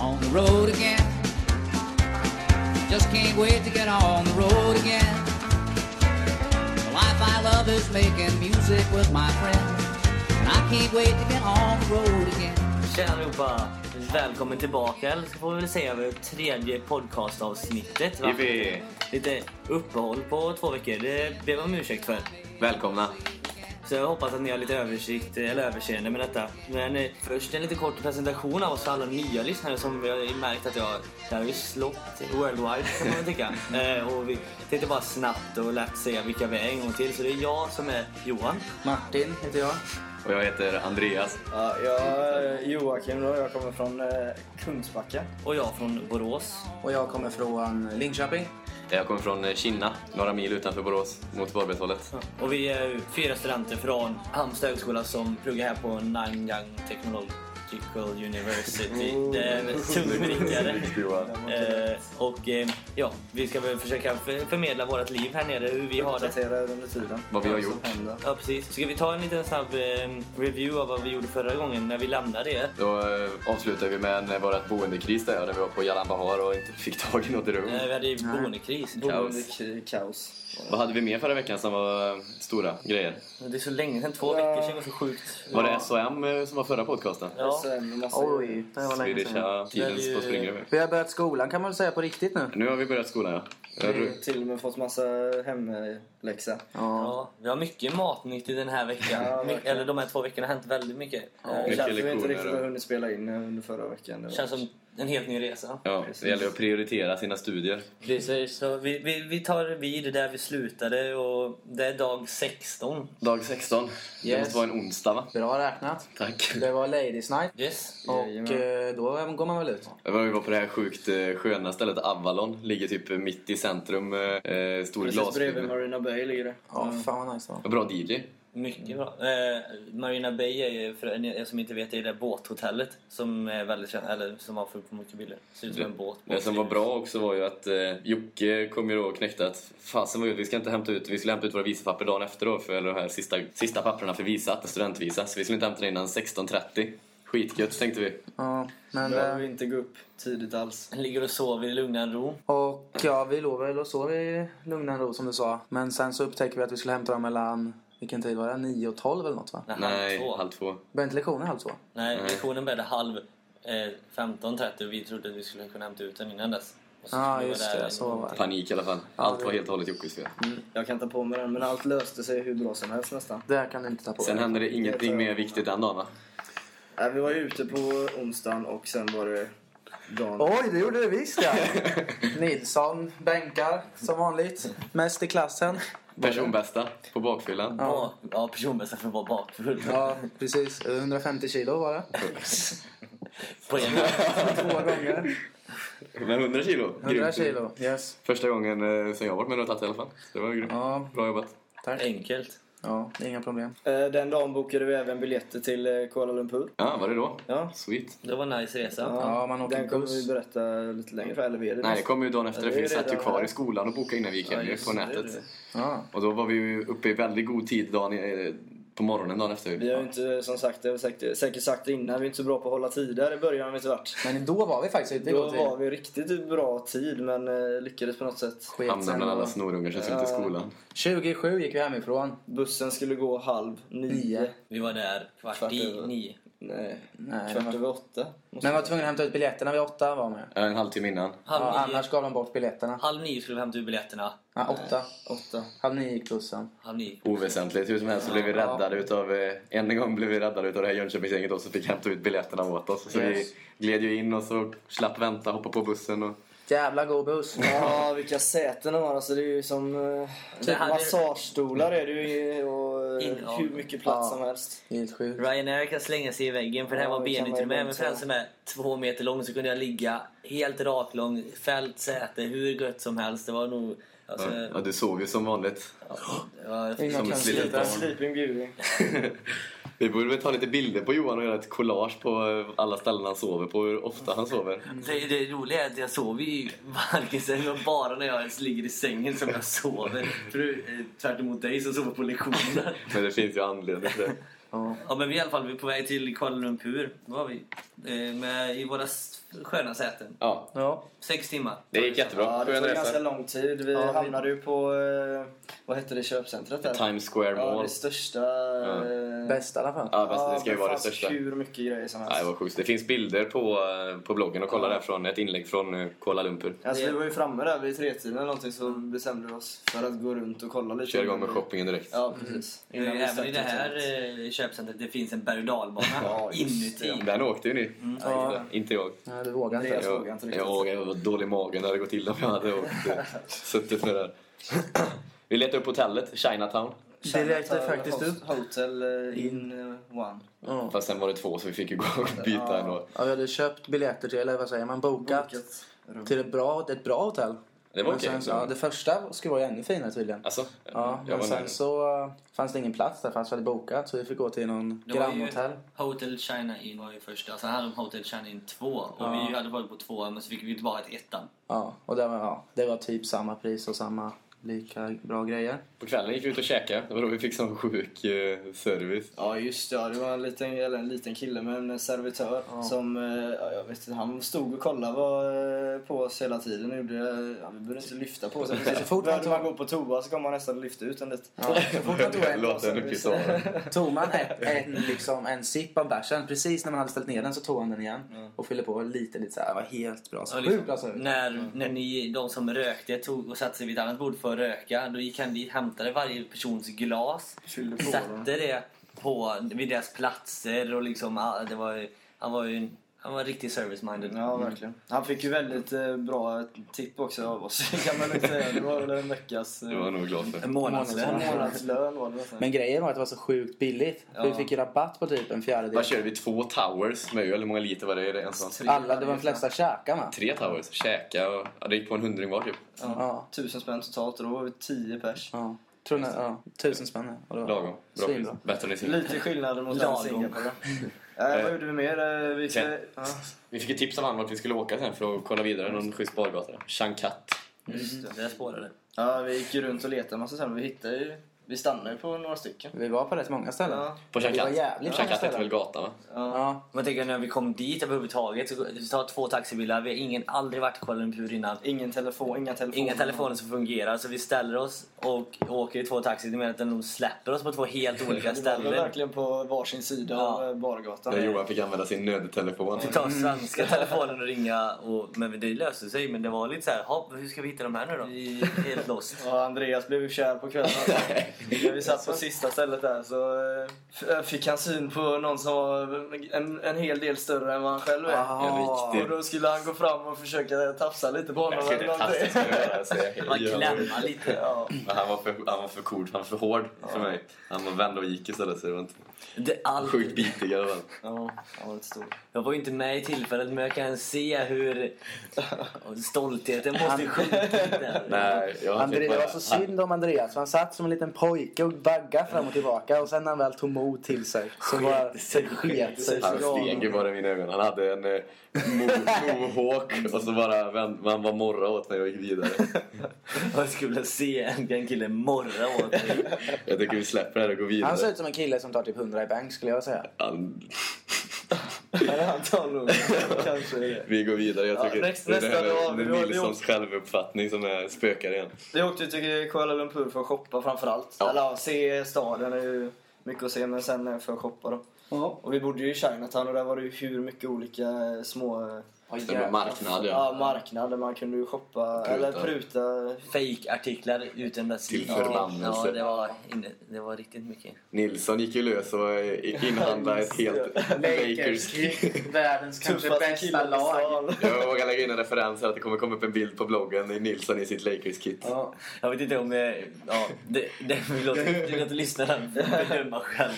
on the road again. Just can't wait to get on the road again. The life I love is making music with my friends. And I can't wait to get on the road again. Tjena allihopa! Välkommen tillbaka, eller så får vi väl säga över tredje podcastavsnittet. va? Lite uppehåll på två veckor, det ber man om ursäkt för. Välkomna. Så jag hoppas att ni har lite översikt, eller överseende med detta. Men eh, först en lite kort presentation av oss för alla nya lyssnare som vi har märkt att jag, det har ju slått worldwide kan man tycka. Eh, och vi tänkte bara snabbt och lätt säga vilka vi är en gång till. Så det är jag som är Johan. Martin heter jag. Och jag heter Andreas. Ja, jag är Joakim då. Jag kommer från eh, Kungsbacka. Och jag från Borås. Och jag kommer från Linköping. Eh, jag kommer från eh, Kinna, några mil utanför Borås, mot Varbergshållet. Och vi är fyra studenter från Halmstad högskola som pluggar här på Nanyang Technological University. Det är en tummelbrickare. Eh, och eh, ja, vi ska väl försöka för, förmedla vårt liv här nere, hur vi har det. Uppdatera under tiden. Vad vi har gjort. Ja, precis. Ska vi ta en liten snabb eh, review av vad vi gjorde förra gången när vi lämnade er? Då avslutade vi med en, vårt boendekris där, där vi var på Jalan Bahar och inte fick tag i något rum. Eh, vi hade ju boendekris. Boendekri- kaos. Vad hade vi mer förra veckan som var stora grejer? Det är så länge sedan, två veckor sedan, det var så sjukt. Var det SOM eh, som var förra podcasten? Ja. Oj, det var länge sedan. ja, tiden Det är ju- står och springer iväg. Vi har börjat skolan kan man väl säga på riktigt nu. Nu har vi börjat skolan ja. Vi har till och med fått massa hemläxa. Ja. Ja, vi har mycket matnyttigt den här veckan. Ja, eller de här två veckorna har hänt väldigt mycket. Eh, mycket känns som vi inte lektioner riktigt har hunnit spela in under förra veckan. Känns som en helt ny resa. Ja, det gäller att prioritera sina studier. Precis, så vi, vi, vi tar vid där vi slutade och det är dag 16. Dag 16. Det Yes. måste vara en onsdag va? Bra räknat. Tack. Det var Ladies Night. Yes. Och Jajamän. eh, då går man väl ut. Jag var på det här sjukt eh, sköna stället Avalon. Ligger typ mitt i centrum. Eh, eh, stor Precis bredvid. Marina Bay ligger det. Ja, fan vad nice det var. Bra DJ. Mycket bra. Eh, Marina Bay är ju, för er som inte vet, det är det båthotellet som är väldigt känt, eller som har fullt på mycket bilder. Ser ut som en båt. Det som var bra också var ju att eh, Jocke kom ju då och knäckte att fasen var ju, vi ska inte hämta ut, vi skulle hämta ut våra visapapper dagen efter då för de här sista, sista papperna för visa, studentvisa. Så vi skulle inte hämta det innan 16.30. Skitgött tänkte vi. Ja, men Behöver vi det... inte gå upp tidigt alls. Ligger och sover i lugn ro. Och ja, vi låg väl och sov i lugn och ro som du sa. Men sen så upptäckte vi att vi skulle hämta dem mellan, vilken tid var det? 9 och 12 eller något va? Nej, Nej, halv två. halv två. Började inte lektionen halv två? Nej, Nej. lektionen började halv eh, 15.30 och vi trodde att vi skulle kunna hämta ut den innan dess. Ja, vi just det, så var till. Panik i alla fall. Allt var helt och hållet Jockes fel. Jag kan ta på mig den, men allt löste sig hur bra som helst nästan. Det kan du inte ta på Sen hände det ingenting mer viktigt den dagen va? Nej, vi var ju ute på onsdagen och sen var det dagen... Oj, det gjorde du visst ja! Nilsson bänkar som vanligt. Mest i klassen. Personbästa på bakfyllan. Ja, ja personbästa för att vara bakfull. Ja, precis. 150 kilo var det. På en Två gånger. Med 100 kilo. 100 Grymt. kilo. Yes. Första gången eh, sen jag varit med och tagit i alla fall. Det var grymt. Ja, Bra jobbat. tack. Enkelt. Ja, inga problem. Eh, Den dagen bokade vi även biljetter till eh, Kuala Lumpur. Ja, var det då? Ja. Sweet. Det var en nice resa. Ja, man åker Den kommer vi berätta lite längre för. Eller vi är det Nej, det kom ju dagen efter. Ja, det är vi satt ju kvar i skolan och bokade innan vi gick hem Ja, på det, nätet. det. Ja. Och då var vi ju uppe i väldigt god tid dagen, i- på morgonen dagen efter. Vi har ju inte, som sagt, det har säkert, säkert sagt det innan, vi är inte så bra på att hålla tider. I början har vi inte varit. Men då var vi faktiskt ute i Då var vi riktigt bra tid, men eh, lyckades på något sätt. Hamnade bland alla snorungar som skulle till skolan. 27 gick vi hemifrån. Bussen skulle gå halv nio. Nio. Vi var där kvart Kvart i nio. Nej, Nej, kvart men- över åtta. Men var tvungen att hämta ut biljetterna vid åtta var med. Ja, En halvtimme innan. Halv, Ja, nio, annars gav de bort biljetterna. halv nio skulle vi hämta ut biljetterna. Ja, åtta. Åtta. Halv nio gick bussen. Halv nio. Oväsentligt. Hur som helst så blev vi Ja. räddade utav... Eh, en gång blev vi räddade utav det här Jönköpingsgänget då som fick hämta ut biljetterna åt oss. Så Yes. vi gled ju in och så slapp vänta, hoppa på bussen och... Jävla god buss. Ja, vilka säten de har. Alltså, det är ju som typ hade- massagestolar är det ju och In- ja. hur mycket plats Ja. som helst. Helt sjukt. Ryanair kan slänga sig i väggen för det här Ja, var benutrymme. Även lugnt för den som är två meter lång så kunde jag ligga helt raklång, fält säte, hur gött som helst. Det var nog... Alltså, Ja, du sov ju som vanligt. det var, Inga Som ett litet barn. Sleeping beauty. Vi borde väl ta lite bilder på Johan och göra ett collage på eh, alla ställen han sover på, hur ofta han sover. det, det roliga är att jag sover ju varken bara när jag ens ligger i sängen som jag sover. För eh, tvärt emot dig som sover på lektionerna. Men det finns ju anledning till det. Ja. Ja men vi i alla fall vi är på väg till Kuala Lumpur. Då var vi. Eh, med, I våra sköna säten. Ja, Ja. Sex timmar. det gick jättebra. Ja, det tog ganska lång tid. Vi Ja, hamnade ju på, eh, vad hette det, köpcentret där? Times Square Ja, Mall. det största... eh, Bäst i alla fall. Ja, bäst, det ska ju vara det största. hur mycket grejer som Nej, helst. det var sjukt. Det finns bilder på, eh, på bloggen och kolla där från ett inlägg från Kuala Lumpur. Alltså, vi var ju framme där vid tretiden eller någonting så bestämde vi oss för att gå runt och kolla lite. Kör igång med shoppingen direkt. Ja, precis. Innan vi Även i det här köpcentret det finns en berg och dalbana Ja, inuti. Den åkte ju ni. Ja. Inte jag. Nej, du vågar inte. Det- Jag Jag, vågar inte jag, vågar, jag var dålig i magen. Det hade gått illa om jag hade åkt, eh, suttit med där. Vi letade upp hotellet, Chinatown. Det räckte faktiskt upp. Hotel eh, in eh, one. Ja. Fast sen var det två så vi fick ju gå och byta Ja. ändå. Ja, vi hade köpt biljetter till, eller vad säger man, bokat Bokat till ett bra, ett bra hotell. Det var okej. så- Ja, det första skulle vara ännu finare tydligen. Alltså, Ja, men sen så uh, fanns det ingen plats där fast vi hade bokat så vi fick gå till någon Det grannhotell. Hotel China In var ju första, sen hade de Hotel China In 2 och Ja. vi hade varit på två men så fick vi tillbaka till ettan. Ja, och det var, ja, det var typ samma pris och samma lika bra grejer. På kvällen gick vi ut och käkade. Det var då vi fick sån sjuk eh, service. Ja just det, ja, det var en liten, eller en liten kille med en servitör som, eh, ja, jag vet inte, han stod och kollade vad, eh, på oss hela tiden. Gjorde, ja, vi behövde inte lyfta på sig. Så fort Behövde man man gå på toa så kom man nästan lyfta ut en lite. Ja, så fort man tog en, uppgift tog man ett, en, liksom, en sipp av bärsen, precis när man hade ställt ner den så tog han den igen och fyllde på lite, lite så här. Det var helt bra. Så Ja, liksom, bra när, när ni, de som rökte tog och satte sig vid ett annat bord för att röka, då gick han dit, hämtade varje persons glas, satte det på, vid deras platser och liksom, det var, han var ju en, han var riktigt service-minded. Ja, verkligen. Han fick ju väldigt eh, bra tipp också av oss, kan man inte säga. Det var väl en veckas... Det var nog glad för. En månadslön. En månadslön var det nästan. Men grejen var att det var så sjukt billigt. För vi fick ju rabatt på typ en fjärdedel. Vad körde vi? Två towers med öl. Hur många liter var det? Är det en sån? Alla, det var de flesta käkade va? Tre towers. Käka och... Ja, det gick på en hundring var typ. Ja. Tusen spänn totalt och då var vi tio pers. ja. Tror ni, ja. Tusen spänn. ja. Lagom. Bra pris. Svinbra. Bättre än i Singapore. Lite skillnader mot Lagom. Singapore. äh, vad gjorde vi mer? Eh, Vi ska, Sen- ja, Vi fick ett tips av honom vart vi skulle åka sen för att kolla vidare. Någon schysst bargata. Shankat. Just det, det spårade. ja, vi gick ju runt och letade en massa ställen. Vi hittade ju... Vi stannade ju på några stycken. Vi var på rätt många ställen. Ja. På Det var Shankat. jävligt många Shankat heter ställen. väl gatan va? Ja. Man tänker när vi kom dit överhuvudtaget, så vi tar två taxibilar, vi har ingen, aldrig varit i Kuala Lumpur innan. Ingen telefon, inga telefoner. Inga telefoner som fungerar, så vi ställer oss och åker i två taxi. Det menar att de släpper oss på två helt olika Vi var ställen. verkligen på varsin sida Ja. av eh, bargatan. Där Johan fick använda sin nödtelefon. Vi tar svenska telefonen och ringa. Och, men det löste sig. Men det var lite så här, "Ha, hur ska vi hitta de här nu då? Vi är helt lost. Ja, Andreas blev kär på kvällen. När vi satt på sista stället där så eh, fick han syn på någon som var en, en hel del större än vad han själv är. Ah. Och då skulle han gå fram och försöka tafsa lite på honom. Eller någonting. hej. Man Ja. klämma lite. Ja. Men han var för, han var för cool, han var för hård för mig. Han var vände och gick istället så det var inte Det, allt, sjukt bitig i alla fall. Ja, han var stor. jag var ju inte med i tillfället men jag kan se hur stoltheten måste. Nej, jag André, det var så synd om Andreas. Han satt som en liten pojke och baggade fram och tillbaka. Och sen när han väl tog mod till sig så bara så sket sig. Han steg ju bara i mina ögon. Han hade en eh, mo- mohawk och så bara vänd, man bara morra åt mig och gick vidare. Jag skulle se en, kille morra åt mig. Jag tycker vi släpper det här och går Han ser vidare. ut som en kille som tar typ 100 i bank skulle jag säga. Han, Nej, han tar nog kanske det. vi går vidare. Jag Ja, tycker nästa- det är nästa det dag, här vi med Nilssons självuppfattning som är spökar igen. Vi åkte ju till Kuala Lumpur för att shoppa framförallt. Ja. Eller ja, se staden är ju mycket att se men sen för att shoppa då. Ja. Och vi bodde ju i Chinatown och där var det ju hur mycket olika små Det var marknad ja, ja. marknader man kunde ju shoppa Pruta. eller pruta. Fake-artiklar utan att Till förbannelse. Ja, det var, inne, det var riktigt mycket. Nilsson gick ju lös och eh, inhandlade ett helt Lakers. Världens kanske bästa lag. Jag vågar lägga in en referens här att det kommer komma upp en bild på bloggen i Nilsson i sitt Lakers kit. Ja. Jag vet inte om... eh, Ja, det, det, vi låter, vi låter lyssnarna bedöma själv.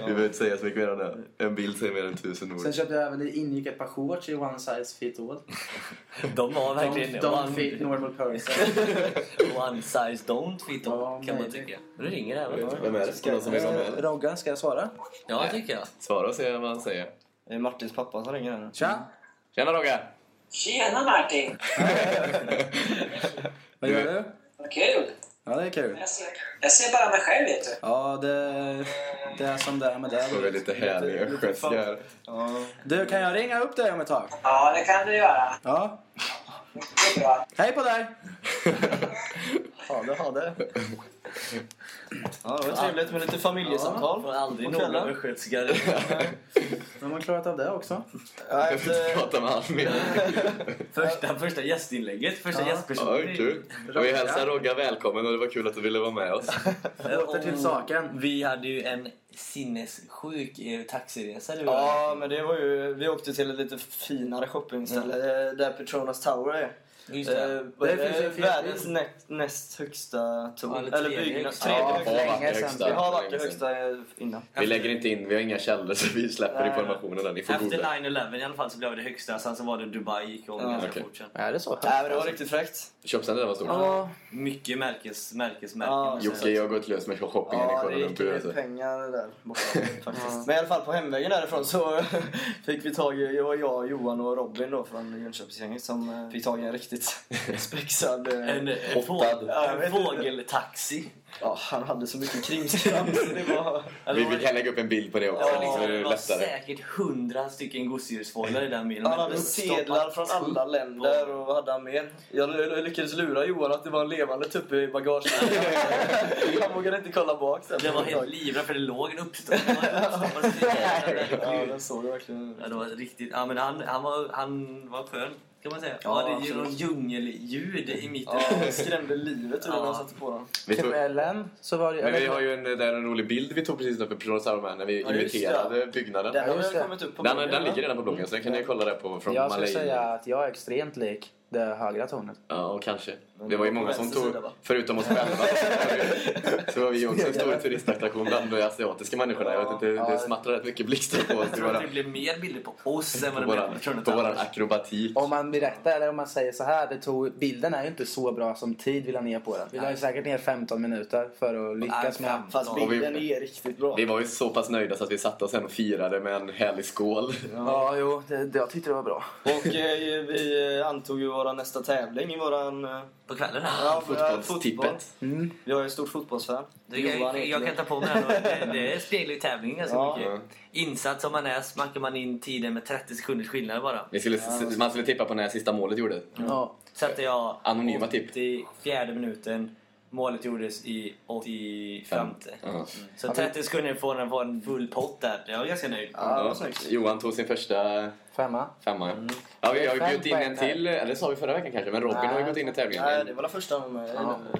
Vi behöver inte säga så mycket mer om det. En bild säger mer än tusen ord. Sen köpte jag även, det ingick ett par shorts i one size fit all. De var verkligen... Don't, don't fit normal person. One size don't fit all, Ja, kan man tycka. Nu ringer det va? Vem är det? Någon som vill vara med? Roggan, ska jag svara? Ja, det tycker jag. Svara och se vad han säger. Det är Martins pappa som ringer här. Tja! Tjena Rogga! Tjena Martin! Vad gör du? Vad kul! Ja, det är kul. Jag ser, jag ser bara mig själv vet du. Ja, det, det är som det är med det. Det var lite härliga östgötskar. Ja. Du, kan jag ringa upp dig om ett tag? Ja, det kan du göra. Ja. Det är bra. Hej på dig! Ja, det har det. Ja, det var trevligt med lite familjesamtal Får aldrig några östgötskar. De har klarat av det också. Ja, Jag vill inte efter, prata med han mer. Första, första gästinlägget, första Ja, gästpersonen. kul. Och vi hälsar Rogga välkommen och det var kul att du ville vara med oss. Åter till saken. Vi hade ju en sinnessjuk eh, taxiresa du och jag. ja, men det var ju... Vi åkte till ett lite finare shoppingställe eh, där Petronas Tower är. Just det. Eh, Det finns det? en fin världens näst, näst högsta torn. Ja, eller eller tredje byggnad. Tredje Ja, högsta. det. Vi har varit det högsta innan. Vi lägger inte in, vi har inga källor så vi släpper Nej. informationen där. Ni får Efter googla. 9-11 i alla fall så blev det högsta, sen så var det Dubai gick Ja, ganska okej. fort sen. Är det så? Nej, men det var riktigt fräckt. Köpcentret var stort. Ja. Mycket märkes, märkesmärken. Ja, måste jag Jocke säga. har gått lös med shoppingen i Ja, det Kuala gick Lumpur. ju Alltså. pengar där borta faktiskt. Men i alla fall på hemvägen därifrån så fick vi tag i, det jag, Johan och Robin då från Jönköpingsgänget som eh, fick tag i en riktigt spexad... eh, En, en, fågel, en fågeltaxi. Ja, han hade så mycket krimskrams. det var... Vi, vi kan lägga upp en bild på det också, Ja, är det det var lättare. säkert hundra stycken gosedjursfåglar i den bilen. Han hade det sedlar från alla länder och- vad hade han med? Jag lyckades lura Johan att det var en levande tupp i bagaget. han vågade inte kolla bak sen. Jag var helt livrädd för det låg en uppstoppad Ja, den såg jag verkligen. Ja, det var riktigt... Ja, men han, han, var, han var skön, kan man säga. Ja, Ja, det är ju någon djungelljud i mitten. Ja, skrämde livet ur när Ja. han satte på den. Vi tog, Kvällen så var det... men vi har ju en, där en rolig bild vi tog precis utanför Petronas Tower när vi Ja, det. imiterade byggnaden. Den Den, har kommit upp på den, bloggen, va? ligger redan på bloggen så den kan ni kolla där på från Jag skulle säga att jag är extremt lik det högra tornet. Ja, och kanske. Det var ju många som tog, sida, förutom oss själva, så var vi också en stor turistattraktion bland de asiatiska människorna. Jag vet inte, det smattrar rätt mycket blixtar på oss. Jag Det tror att det blev mer bilder på oss än vad det blev på Tronot på våran akrobatik. Om man berättar, eller om man säger så här, det tog, bilden är ju inte så bra som tid vi la ner på den. Vi la ju säkert ner 15 minuter för att lyckas med... fem. Fast Och vi- bilden är riktigt bra. Vi var ju så pass nöjda så att vi satte oss sen och firade med en härlig skål. Ja, jo, det, det, jag tyckte det var bra. Och eh, vi antog ju vår nästa tävling i våran... Eh, På kvällen här. ja, fotbollstippet. fotboll. Mm. Vi har ju ett stort fotbollsfan. Det, jag, jag kan ta på mig den. Det, det speglar ju tävlingen ganska Ja. mycket. Insatt som man är smackar man in tiden med 30 sekunders skillnad bara. Vi skulle, man skulle tippa på när sista målet gjordes. Ja. Satte jag Anonyma tipp. 84 minuten. Målet gjordes i 85. Ja. Så 30 sekunder får den få en full pott där. Jag var ganska nöjd. Ja, Ja. Johan tog sin första Femma. femma. Ja, vi har ju bjudit in en till, eller det sa vi förra veckan kanske, men Robin Nej. har ju gått in i tävlingen. Nej, det var den första med.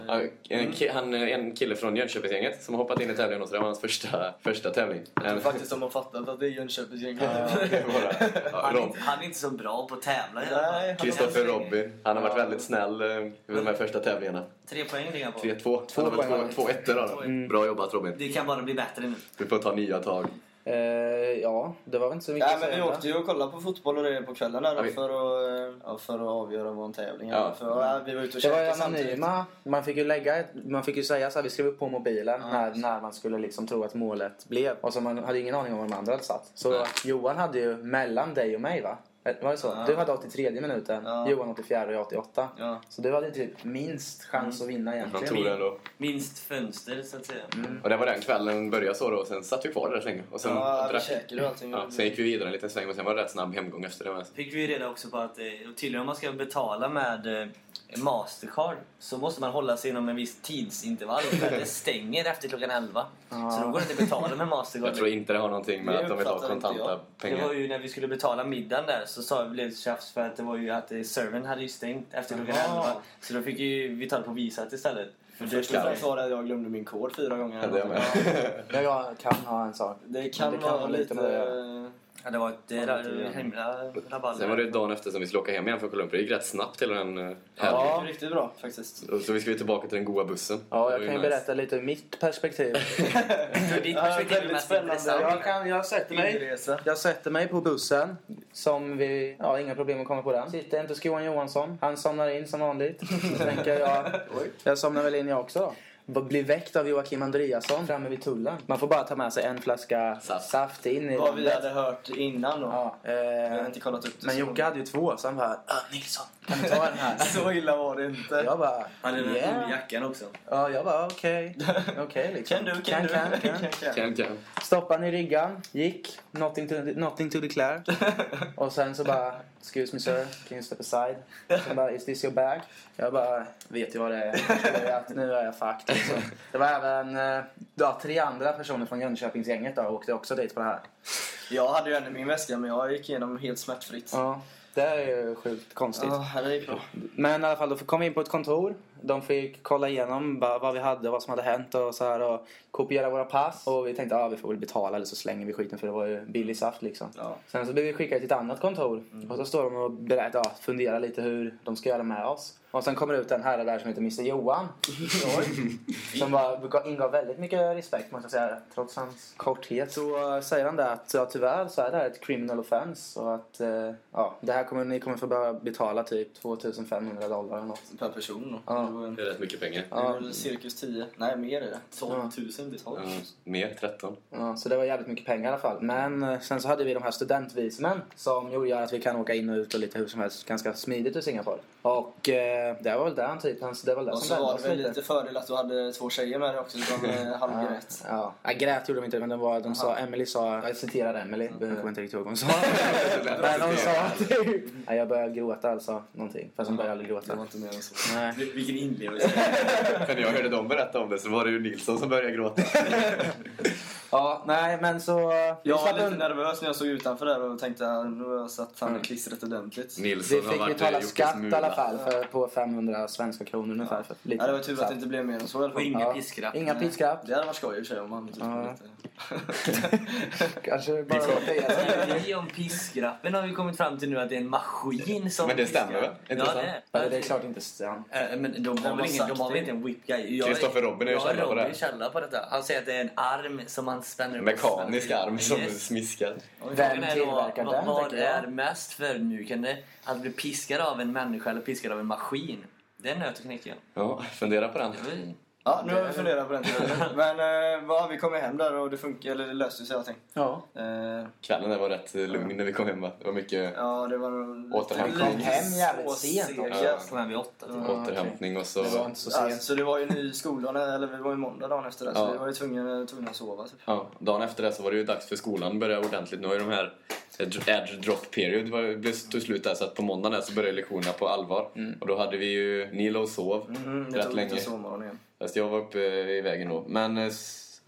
Ja, en, ki- han, en kille från Jönköpingsgänget som har hoppat in i tävlingen också. Det var hans första, första tävling. Jag tror En, faktiskt de har fattat att det är Jönköpingsgänget. Bara- ja, Han är, han är inte så bra på att tävla Kristoffer Robin. Han har varit väldigt snäll eh, i de här första tävlingarna. Tre poäng ligger han på. 3-2. Han har väl poäng. två, två ettor. Bra jobbat Robin. Det kan bara bli bättre nu. Du får ta nya tag. Eh, ja, det var väl inte så mycket Ja, att men vi åkte ju och kollade på fotboll och det på kvällen där Ja, vi- för, att, eh, ja, för att avgöra vår tävling. Ja. Ja. För, ja, vi var ute och Det var anonyma. Man fick ju lägga man fick ju säga så här, vi skrev upp på mobilen när, när man skulle liksom tro att målet blev. Och så man hade ingen aning om var de andra hade satt. Så Nej. Johan hade ju mellan dig och mig va? Eh, Var det så? Ja. Du hade 83 minuten, Ja. Johan 84 och jag 88. Ja. Så du hade typ minst chans att vinna egentligen. tog det ändå. Minst fönster så att säga. Och det var den kvällen började så då. Och sen satt vi kvar där så länge. Och sen, Ja, vi drack, käkade och allting. ja, sen gick vi vidare en liten sväng och sen var det rätt snabb hemgång efter det. med. Fick vi reda också på att eh, tydligen om man ska betala med eh, Mastercard så måste man hålla sig inom en viss tidsintervall för att det stänger efter klockan 11. Så då går det inte att betala med Mastercard. Jag tror inte det har någonting med att de vill ha kontanta jag. Det var pengar. ju när vi skulle betala middagen där så sa vi blev det tjafs för att det var ju att eh, servern hade ju stängt efter klockan Jaha. 11. Så då fick ju vi ta det på Visat istället. För det Först och främst var det att jag glömde min kod fyra gånger. Ja, det. Ja, jag kan ha en sak. Det kan, Det kan vara lite... med det. Ja, det var ett ra- himla rabalder. Sen var det dagen efter som vi skulle åka hem igen för Columbia. Det gick rätt snabbt hela den Ja, helgen. gick riktigt bra faktiskt. Och Så vi ska ju tillbaka till den goa bussen. Ja, jag kan ju nice. berätta lite ur mitt perspektiv. För ditt Ja, perspektiv är mest spännande. intressant. jag, kan, jag sätter mig. Jag sätter mig på bussen, som vi... Ja, inga problem att komma på den. Sitter inte Johan Johansson. Han somnar in som vanligt. Så tänker jag... Jag somnar väl in jag också då. bli väckt av Joakim Andreasson framme vid tullen. Man får bara ta med sig en flaska Saft. saft, in i Vad vi hade hört innan då. Ja, Jag har eh, inte kollat upp det. men Jocke hade ju två så han bara "Ah, Nilsson, kan du ta den här? Så illa var det inte. Jag bara Han är den yeah. yeah. jackan också. Ja, jag bara okej. Okej liksom. Kan du, kan, Kan, du. kan, kan. kan. Kan, kan. Stoppa den i ryggan, gick, nothing to, nothing to declare. Och sen så bara, excuse me sir, can you step aside? Sen bara, is this your bag? Jag bara, vet ju vad det är. Att nu är jag fucked. Liksom. Det var även eh, ja, tre andra personer från Jönköpingsgänget då, och åkte också dit på det här. Jag hade ju en i min väska men jag gick igenom helt smärtfritt. Ja, det är ju sjukt konstigt. Ja, det gick bra. Men i alla fall, då kom vi in på ett kontor. De fick kolla igenom vad vi hade, vad som hade hänt och så här och kopiera våra pass. Och vi tänkte, ja vi får väl betala eller så slänger vi skiten för det var ju billig saft liksom. Ja. Sen så blev vi skickade till ett annat kontor. Och så står de och berättar, ja, funderar lite hur de ska göra med oss. Och sen kommer det ut en herre där som heter Mr Johan. som bara ingav väldigt mycket respekt måste jag säga. Trots hans korthet så eh, säger han det att ja, tyvärr så är det här ett criminal offense. Och att eh, ja, det här kommer, ni kommer få börja betala typ 2500 dollar eller något. Per person då. Ja. Det är rätt mycket pengar. det väl cirkus 10. Nej, mer är det. 12 000 Ja, betalt. mer, 13. Ja, så det var jävligt mycket pengar i alla fall. Men eh, sen så hade vi de här studentvismen som gjorde att vi kan åka in och ut och lite hur som helst ganska smidigt ur Singapore. Och eh, det var väl där typ, hans- det var det Och som så var det väl lite fördel att du hade två tjejer med dig också som eh, halvgrät. Ja, jag grät gjorde de inte men de, var, de sa, Emily sa, jag citerar Emily, jag kommer inte riktigt ihåg vad hon sa. men hon sa typ, ja, jag började gråta alltså, någonting. Fast hon började aldrig Det var gråta. inte mer än så. Nej. Vilken inlevelse. För när jag hörde dem berätta om det så var det ju Nilsson som började gråta. Ja, nej men så... vi Jag var lite nervös när jag såg utanför där och tänkte att nu har jag satt fan i klistret ordentligt. Nilsson Vi har fick varit betala skatt i alla fall för, på 500 svenska kronor ungefär. För lite Ja, det var tur att det inte blev mer än så i alla Och fall. inga Ja. piskrapp. Inga piskrapp. Det hade varit skoj i och för sig om man typ Ja. Kanske bara låta om piskrappen har vi kommit fram till nu att det är en maskin som Men det stämmer väl? Ja, det är Ja, det är klart inte sant. Eh, Men de har väl ingen, de har sagt väl inte en whip guy? Jag- Christopher Robin är ju jag källa på det. Källa på detta. Han säger att det är en arm som man spänner upp. Mekanisk arm som Yes. smiskar. Vem tillverkar vad, den, vad är mest förödmjukande? Att bli piskad av en människa eller piskad av en maskin? Det är en nöt att knäcka. Ja, fundera på den. Ja, nu har vi funderat på den tiden. Men eh, vad, vi kom hem där och det funkar, eller det löste sig allting. Ja. Eh, Kvällen där var rätt eh, lugn när vi kom hem va? Det var mycket ja, det var. Återhämtning. Vi kom hem jävligt Så sent också. Ja. Kom hem vid åtta. typ. Ja. återhämtning och så... Det var inte så Ja, sent. så det var ju ny skoldag, eller vi var ju måndag dagen efter det, så Ja. vi var ju tvungna, tvungna att sova. Typ. Ja, dagen efter det så var det ju dags för skolan att börja ordentligt. Nu har ju de här edge drop period var- blev tog slut där så att på måndagen så började lektionerna på allvar. Och då hade vi ju, ni låg och sov Mm, rätt länge. Fast jag var uppe i vägen då. Men eh,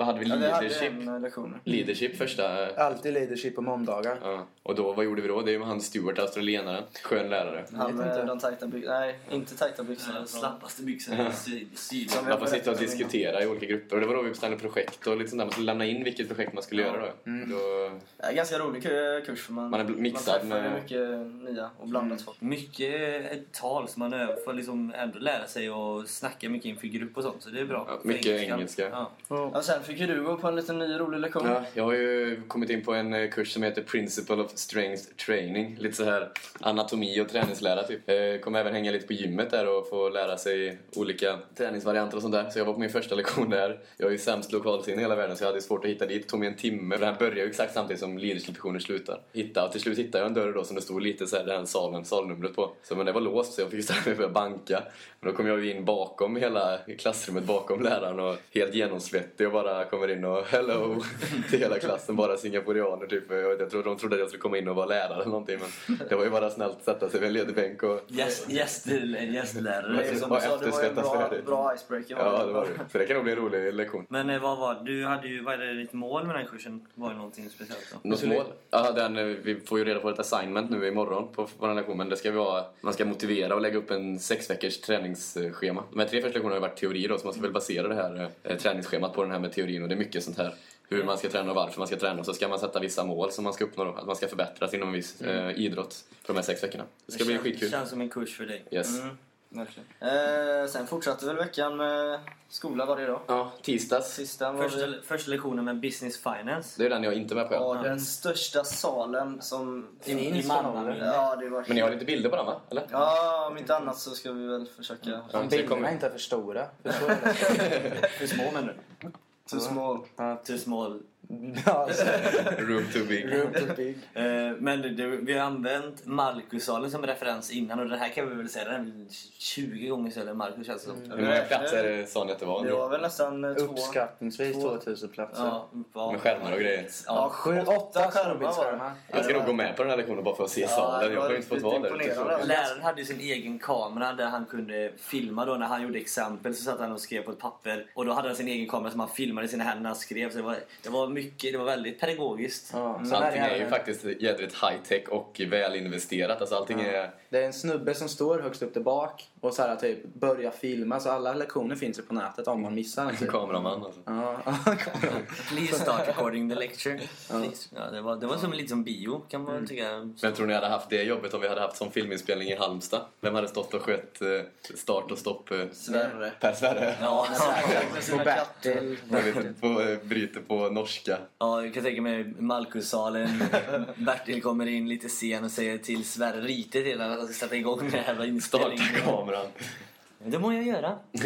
vad hade vi? Ja, hade Leadership. en eh. Leadership första... Alltid leadership på måndagar. Ja. Och då, vad gjorde vi då? Det är ju han Stuart, australienaren. Skön lärare. Han med inte. de tajta byxorna. Nej, inte tajta byxorna. Den slappaste byxorna i syd. Man får sitta och diskutera i olika grupper. Och det var då vi bestämde projekt och lite sånt där. Man skulle lämna in vilket projekt man skulle göra då. då Det är en ganska rolig ku- kurs för man, Man är mixad man med- mycket nya och blandat folk. Mycket ett tal som man övar får liksom ändå lära sig och snacka mycket inför grupp och sånt. Så det är bra. Ja, mycket engelskan. engelska. Ja. Ja, sen fick ju du gå på en liten ny rolig lektion. Ja, jag har ju kommit in på en eh, kurs som heter Principle of Strength Training. Lite så här anatomi och träningslära typ. Eh, kommer även hänga lite på gymmet där och få lära sig olika träningsvarianter och sånt där. Så jag var på min första lektion där. Jag är ju sämst lokalsinne i hela världen så jag hade svårt att hitta dit. Det tog mig en timme. för Den här börjar ju exakt samtidigt som leadership slutar. Hitta, och till slut hittade jag en dörr då som det stod lite så här, den salen, salnumret på. Så men det var låst så jag fick ställa mig och börja banka. Men då kom jag ju in bakom hela klassrummet, bakom läraren och helt genomsvettig och bara kommer in och hello till hela klassen. Bara singaporianer typ. Jag, vet, jag tror de trodde att jag skulle komma in och vara lärare eller någonting men det var ju bara snällt att sätta sig vid en ledig bänk och gäst, en gästlärare. Det är som du sa, det var ju en bra, bra icebreaker. Ja, det var det. Så det kan nog bli en rolig lektion. Men eh, vad var Du hade ju, vad är det ditt mål med den kursen? Var det någonting speciellt då? Något mål? Ja, den, eh, vi får ju reda på ett assignment nu imorgon på vår lektion. Men det ska vi ha, man ska motivera och lägga upp en sex veckors träningsschema. De här tre första lektionerna har ju varit teori då, så man ska väl basera det här eh, träningsschemat på den här med teorin. Och det är mycket sånt här. Hur man ska träna och varför man ska träna. Och så ska man sätta vissa mål som man ska uppnå då. Att man ska förbättras inom en viss eh, idrott på de här sex veckorna. Det ska bli känns- skitkul. känns som en kurs för dig. Yes. Mm. Eh, sen fortsatte väl veckan med skola varje dag. Ja, tisdags. Sista var Första, vi... första lektionen med business finance. Det är den jag inte är med på. Ja, den största salen som... I, Malmö. Ja, det var... Men ni har lite bilder på den va? Eller? Ja, om inte annat så ska vi väl försöka... Ja, det bilderna kommer- inte är för stora. Du det? För små menar Too small. du? Too small. Ja, så- Room too big. Room too big. Eh, men det, det, vi har använt Marcussalen som referens innan och det här kan vi väl säga, den är väl 20 gånger större än Marcus känns det som. Hur många platser sa ni att det var? Det var väl nästan eh, två... Uppskattningsvis två- 2000 platser. Ja, ja. Med skärmar och grejer. Ja, Sju, åtta skärmar var. Jag ska nog gå med på den här lektionen bara för att se salen. det Jag var har ju inte fått vara där. Läraren hade ju sin egen kamera där han kunde filma då när han gjorde exempel så satt han och skrev på ett papper och då hade han sin egen kamera som han filmade i sina händer när han skrev så det var, det var mycket, det var väldigt pedagogiskt. Ja, Så sen är allting är ju faktiskt jädrigt high-tech och väl investerat. Alltså allting är... Det är en snubbe som står högst upp där bak och så här, typ börjar filma. Så alla lektioner finns ju på nätet om man missar en. Typ. Kameraman alltså. Ja, Please start recording the lecture. Please. Ja, det, var, det var som lite som bio kan man tycka. Men tror ni hade haft det jobbet om vi hade haft som filminspelning i Halmstad? Vem hade stått och skött eh, start och stopp? eh, Sverre. Per Sverre? Ja, Med och. Bertil. På, bryter på norska. Ja, jag kan tänka mig Malkussalen. Bertil kommer in lite sen och säger till Sverre Rite till att han ska sätta igång den här jävla Starta inspelningen. kameran. Det må jag göra.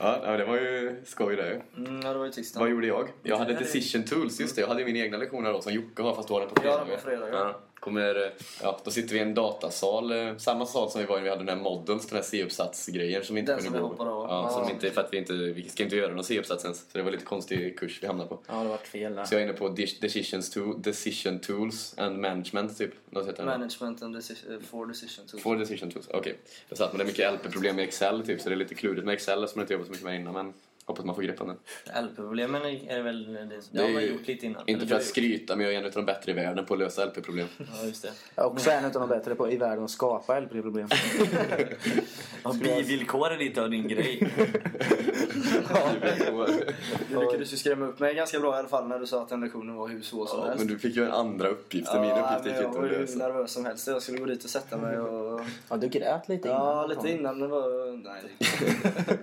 Ja, ja, det var ju skoj det. Mm, ja, det var ju. Vad gjorde jag? Jag hade Decision Tools, just det. Jag hade min egna lektion här då som Jocke har fast du har den på fredag. Ja, på fredag, ja. Kommer, eh, ja, då sitter vi i en datasal, eh, samma sal som vi var i vi hade den här models, den här C-uppsatsgrejen som vi inte Den kunde som gå. vi hoppade av. Ja, som inte, för att vi inte, vi ska inte göra någon C-uppsats ens. Så det var lite konstig kurs vi hamnade på. Ja, det vart fel där. Så jag är inne på Decisions to, Decision Tools and Management typ. Management and decision, for decision tools. For Decision Tools, okej. Jag satt med det är mycket LP-problem med Excel typ, så det är lite klurigt med Excel som man inte jobbat så mycket med innan. Men hoppas man får grepp om det. LP-problemen är väl... Det, det, Det har man gjort lite innan. Inte för att skryta, men jag är en av de bättre i världen på att lösa LP-problem. Ja, just det. Jag är också en av de bättre på, i världen att skapa LP-problem. Ja, bivillkor är lite av din grej. Du lyckades ju skrämma upp mig ganska bra i alla fall när du sa att den lektionen var hur svår som Ja, helst. men du fick ju en andra uppgift, och min Ja, uppgift gick jag inte var att ju lösa. nervös som helst. Jag skulle gå dit och sätta mig och... Ja, du grät lite innan. Ja, lite innan. Det var... Nej, det-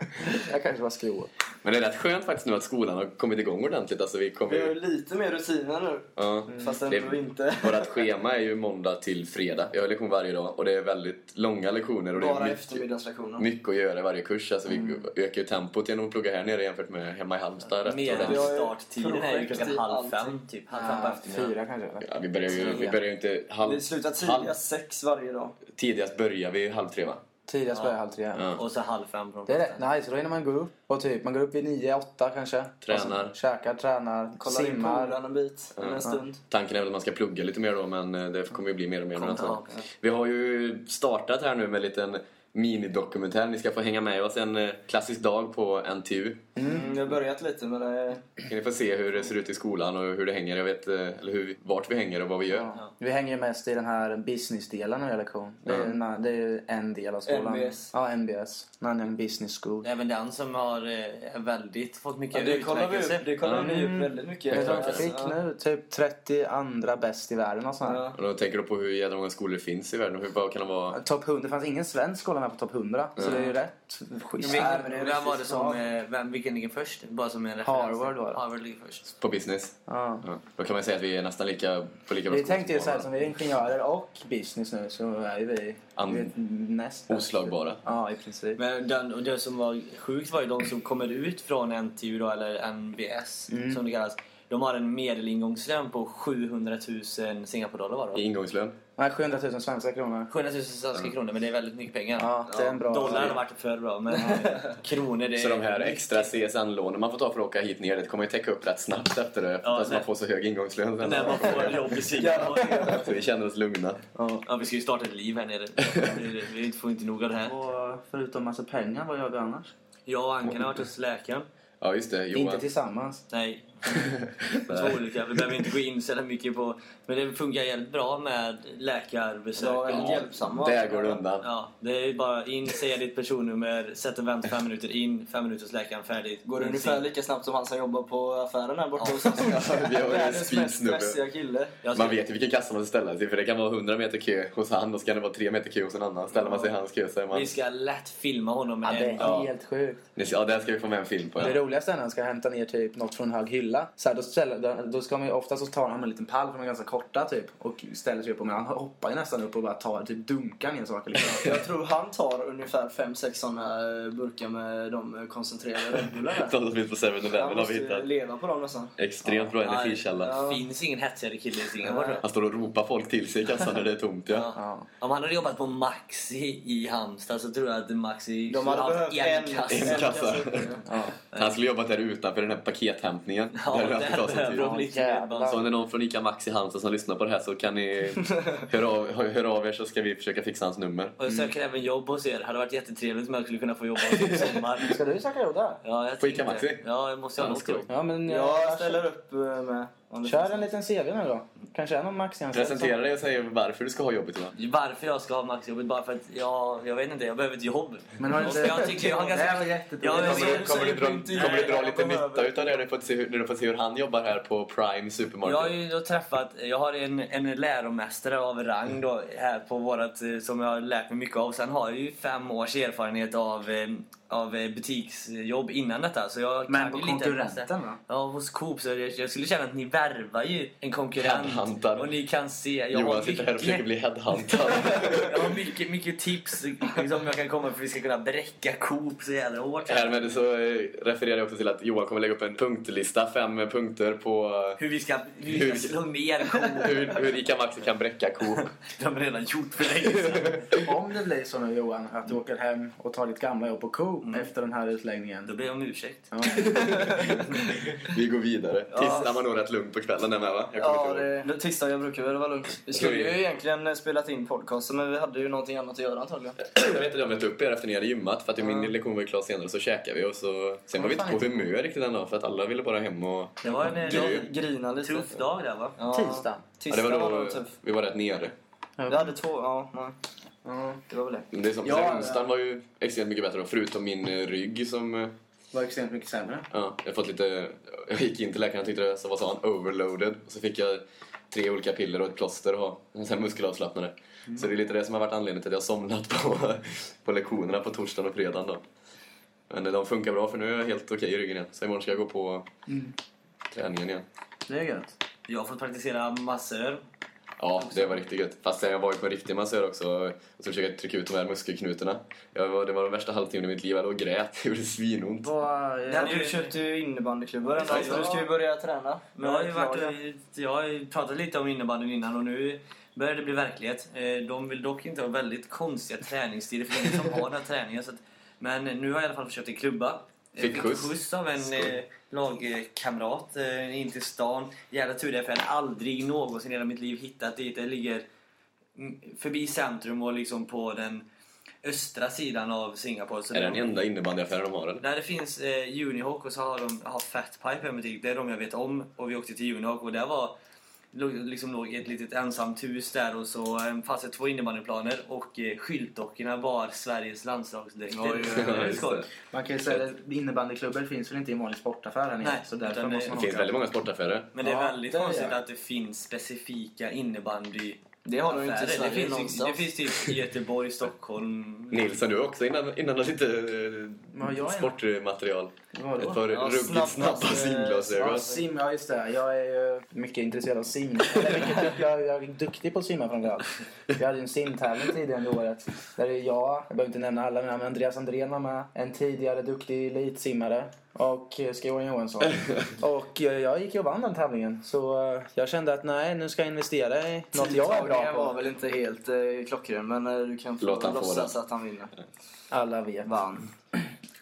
Jag kanske var skrov. Men det är rätt skönt faktiskt nu att skolan har kommit igång ordentligt. Alltså vi kommer vi har ju lite mer rutiner nu. Ja. Fast Det- ändå inte. Vårt schema är ju måndag till fredag. Jag har lektion varje dag och det är väldigt långa lektioner och det är Bara mycket, eftermiddagslektioner. mycket att göra i varje kurs. Alltså vi ökar ju tempot genom att plugga här nere jämfört med hemma i Halmstad. Mer. Vi starttiden är ju klockan halv fem, typ. Halv fem på Ja, eftermiddagen. fyra kanske. Ja, vi börjar ju vi börjar ju inte halv, Vi slutar halv, tidigast sex varje dag. tidigast börjar vi halv tre va? Tidigast börjar halv tre. Ja. Och så halv fem på de Det är rätt nice. Då hinner man gå upp. Och typ, man går upp vid nio, åtta kanske. Tränar. Och så Käkar, tränar, Kollar in simmar. poolen en bit. En stund. Tanken är väl att man ska plugga lite mer då men eh, det kommer ju bli mer och mer. Ja. Vi har ju startat här nu med en liten minidokumentär. Ni ska få hänga med oss en eh, klassisk dag på NTU. Mm, vi har börjat lite med det. Ni får se hur det ser ut i skolan och hur det hänger. Jag vet, eh, eller hur, vart vi hänger och vad vi gör. Ja. Vi hänger ju mest i den här business-delen av lektion. Det är, det är en del av skolan. NBS. Ja, NBS. Nanyang Business School. Även den som har eh, väldigt fått mycket Ja, det vi upp, det kollar ni upp väldigt mycket. Jag tror jag fick nu typ 32 bäst i världen och sånt. Ja. Och då tänker du på hur jävla många skolor det finns i världen hur vad kan det vara? Topp 100, det fanns ingen svensk skola med på topp 100. Så det är ju rätt schysst. Vilken, Ja, är vem var det som, eh, vem, vilken ligger först? Bara som en referens. Harvard var det. Harvard ligger först. På business? Ja. Ja. Då kan man säga att vi är nästan lika, på lika bra Vi tänkte ju såhär, som vi är ingenjörer och business nu så är vi, An- vi är näst bäst. Oslagbara. Ja, i princip. Men den, och det som var sjukt var ju de som kommer ut från NTU då, eller NBS som det kallas. De har en medelingångslön på 700 000 Singapore-dollar var I det ingångslön. Nej, 700 000 svenska kronor. 700 000 svenska kronor, men det är väldigt mycket pengar. Ja, det är en bra... Dollar hade varit för bra, men kronor det Så de här är... extra CSN-lånen man får ta för att åka hit ner, det kommer ju täcka upp rätt snabbt efter det. Ja, nej. man får så hög ingångslön sen. När man får jobb i Singapore. Så vi känner oss lugna. Ja, vi ska ju starta ett liv här nere. Vi får inte nog av det här. Och förutom massa pengar, vad gör vi annars? Jag och Ankan har varit hos läkaren. Ja, just det. Johan. Inte tillsammans. Nej, Två olika. Vi behöver inte gå in så mycket på... Men det funkar jävligt bra med läkarbesök. Ja, ja. hjälpsamma. Där går det undan. Ja, det är bara in, säga ditt personnummer, sätt och vänta fem minuter in, fem minuter hos läkaren, färdigt. Går det ungefär lika snabbt som han som jobbar på affären här borta hos oss? Vi har ju en Världens mest speedsnubbe. stressiga kille. Man vet ju vilken kassa man ska ställa sig för det kan vara 100 meter kö hos han och så kan det vara 3 meter kö hos en annan. Ställer man sig i hans kö så är man... Vi ska lätt filma honom Ja, med det en är helt sjukt. Ja, där ska vi få med en film på. Det Ja. roligaste är när han ska hämta ner typ något från en hög hylla. Så här, då, ställer, då, då ska man ju oftast så tar han en liten pall för de är ganska korta typ. Och ställer sig upp och men han hoppar ju nästan upp och bara tar, typ dunkar ner saker liksom. Jag tror han tar ungefär 5-6 sådana burkar med de eh, koncentrerade Red Bullar där. De som finns på 7-Eleven Han har vi måste hittat. leva på dem nästan. Extremt bra Ja, energikälla. ja. Det finns ingen hetsigare kille i Singapore. Nej. Han står och ropar folk till sig i kassan när det är tomt. Ja. Ja. Om han hade jobbat på Maxi i Halmstad så tror jag att Maxi De hade haft en, kassa. En kassa. Ja. Han skulle jobbat där utanför den här pakethämtningen. Ja, det där behöver de lite mer Så om det är någon från ICA Maxi Halmstad som lyssnar på det här så kan ni höra av, höra av er så ska vi försöka fixa hans nummer. Och jag söker även jobb hos er. Det hade varit jättetrevligt om jag skulle kunna få jobba hos er i sommar. Ska du söka jobb där? Ja, jag På Ica Maxi? Ja, jag måste ha Ja, något jobb. Ja men eh, Jag ställer upp eh, med. Det Kör en liten CV nu då. Kanske är någon Maxi-anställd. som- Presentera dig och säg varför du ska ha jobbet idag. Varför jag ska ha Maxi-jobbet? Bara för att jag, jag vet inte, jag behöver ett jobb. Men har du inte... Jag tycker jag har Det här ganska... var jättebra. Ja, men- Kommer, du- kommer, du dra, kommer du dra jag lite nytta utav det när du fått se, hur- när du fått se hur han jobbar här på Prime Jag har Supermarket? ju då träffat, jag har en, en läromästare av rang då här på vårat, eh, som jag har lärt mig mycket av. Sen har jag ju fem års erfarenhet av, eh, av eh, butiksjobb innan detta. Så jag Men kan på konkurrenten va? Ja, hos Coop. Så jag, jag skulle känna att ni värvar ju en konkurrent. Headhuntar. Och ni kan se, jag Johan har sitter här och försöker mycket, bli headhuntad. jag har mycket, mycket tips liksom jag kan komma för att vi ska kunna bräcka Coop så jävla hårt. Härmed så eh, refererar jag också till att Johan kommer lägga upp en punktlista, fem punkter på eh, Hur vi ska, hur vi ska slå ner Coop. hur, hur Ica Maxi kan bräcka Coop. De har redan gjort för länge sedan. Om det blir så nu Johan, att du åker hem och tar ditt gamla jobb på Coop Mm. efter den här utläggningen. Då ber jag om ursäkt. Ja. Vi går vidare. Tisdag var nog rätt lugnt på kvällen där med va? Jag Ja, det, det tisdagar brukar väl vara lugnt. Vi skulle ju egentligen eh, spelat in podcasten men vi hade ju någonting annat att göra antagligen. Jag vet inte, jag mötte upp er efter ni hade gymmat för att min lektion var ju klar senare så käkade vi och så... Sen var vi inte på humör riktigt den dagen för att alla ville bara hem och... Det var en Grym. eh, Grina lite. tuff dag där va? Ja, Tisdag. Ja, det Tisdag var var då nog tuff. vi var rätt nere. Vi hade två, ja, nej. Ja. Det var väl det. Det är som, Ja, sen ja. onsdagen var ju extremt mycket bättre då, förutom min eh, rygg som... eh, Var extremt mycket sämre. Ja, jag fått lite... Jag gick in till läkaren och tyckte det så vad sa han, overloaded. Och så fick jag tre olika piller och ett plåster och en sån här muskelavslappnare. Så det är lite det som har varit anledningen till att jag somnat på, på lektionerna på torsdagen och fredagen då. Men eh, de funkar bra för nu är jag helt okej i ryggen igen. Så imorgon ska jag gå på träningen igen. Det är gött. Jag har fått praktisera massör. Ja, det var riktigt gött. Fast jag var ju på en riktig massör också och så försökte jag trycka ut de här muskelknutarna. Jag var, det var den värsta halvtimmen i mitt liv. Jag låg och grät. Det gjorde svinont. Vad... Ja, Ja, du köpte ju innebandyklubbor ändå, så du ska ju börja träna. Jag har ju varit, jag har ju pratat lite om innebandyn innan och nu börjar det bli verklighet. Eh, De vill dock inte ha väldigt konstiga träningstider för ingen som har den här träningen. Så att, men nu har jag i alla fall försökt en klubba. Jag Fick skjuts. skjuts av en eh, lagkamrat eh, in till stan. Jävla tur det för jag hade aldrig någonsin i hela mitt liv hittat dit. Det ligger förbi centrum och liksom på den östra sidan av Singapore. Så Är det de- den enda innebandyaffären de har eller? Nej, det finns eh, Unihawk och så har de har Fatpipe butik. Det är de jag vet om. Och vi åkte till Unihawk och där var liksom låg ett litet ensamt hus där och så eh, fanns det två innebandyplaner och eh, skyltdockorna var Sveriges landslagsdräkter. Det. Man kan ju säga att innebandyklubbor finns väl inte i en vanlig sportaffär här nere. Nej, Så därför måste det- man Det finns väldigt många sportaffärer. Men det är Ja, väldigt det är konstigt att det finns specifika innebandy Det har de inte i affärer. det, Sverige finns, någonstans. det finns typ i Göteborg, Stockholm. Nilsson, du också innan, innan lite eh, sportmaterial. Vadå? Ett par Ja, ruggigt snabba, snabba eh, Ja, simglasögon. sim, ja just det. Jag är ju mycket intresserad av sim. Jag, jag är duktig på att simma framförallt. Vi hade ju en simtävling tidigare under året. Där är jag, jag behöver inte nämna alla, men Andreas Andrén var med. En tidigare duktig elitsimmare. Och eh, Skåren Johansson. Och eh, jag gick ju och vann den tävlingen. Så eh, jag kände att nej, nu ska jag investera i något jag är bra Tidtagningen var på. väl inte helt eh, klockren men du kan få Låt han få låtsas att han vinner. Alla vet. Vann.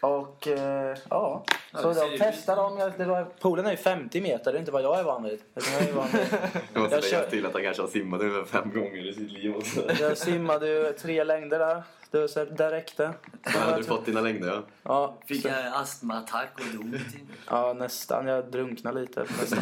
Och Och eh, ja, så det de ju testade dem. Jag- Det var, poolen är ju 50 meter, det är inte vad jag är van vid. Jag, är van vid. Jag måste Jag lägga kör- till att han kanske har simmat över fem gånger i sitt liv också. jag simmade ju tre längder där. Det, så där räckte. Hade du fått dina längder? Ja. Ja, Fick så- jag astmaattack och dog. typ. ja, nästan. Jag drunknade lite. Nästan.